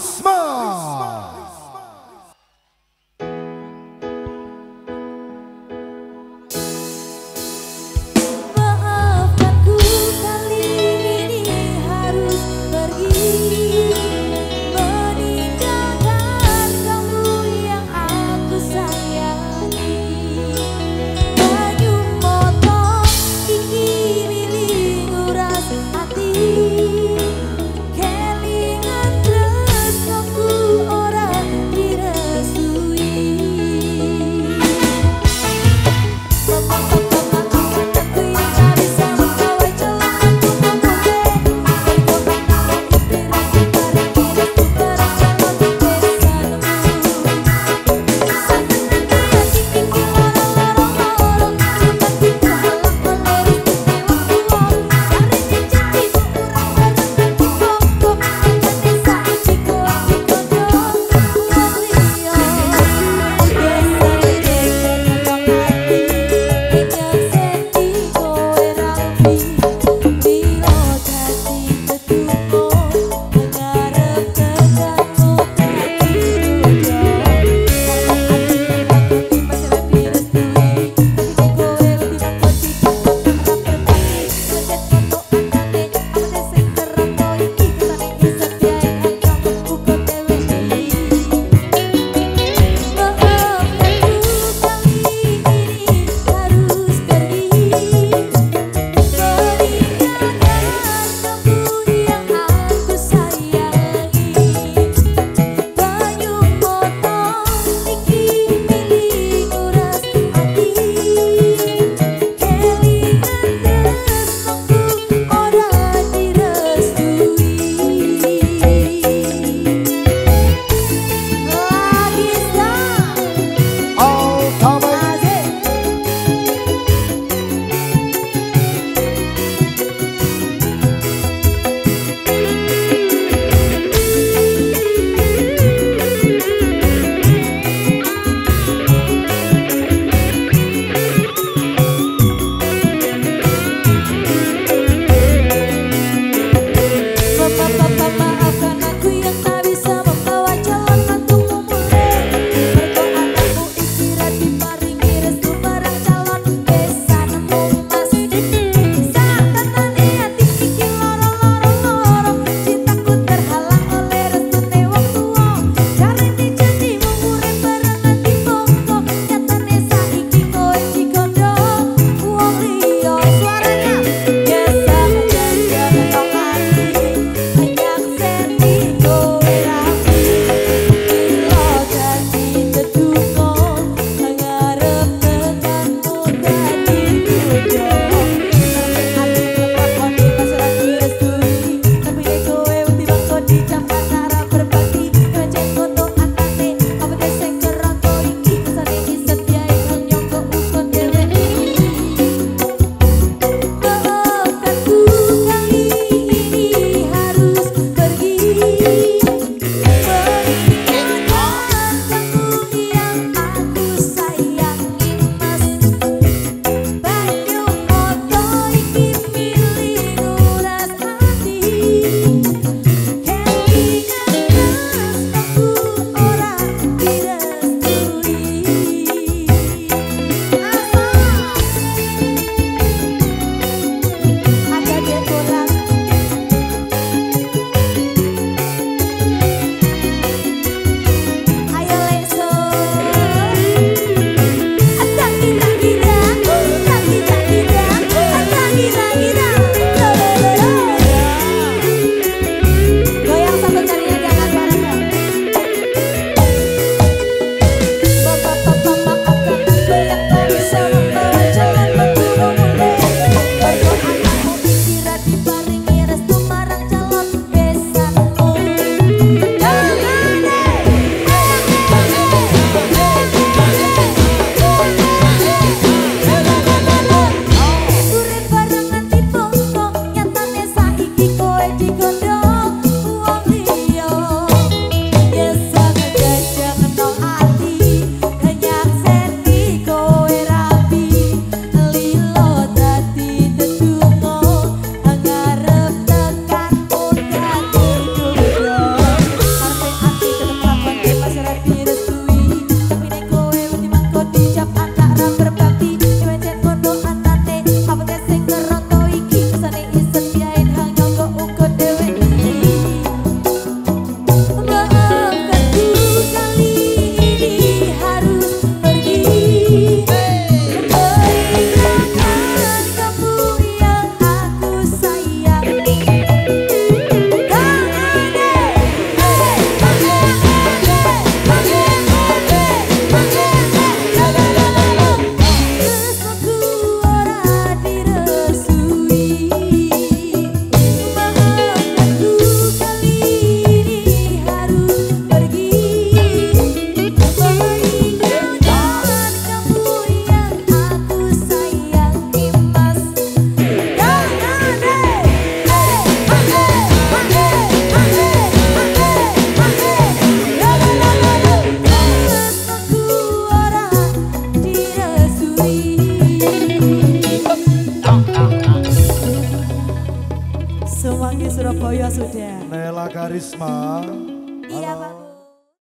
smoke. Sudah. Nela Karisma. Iya Pak.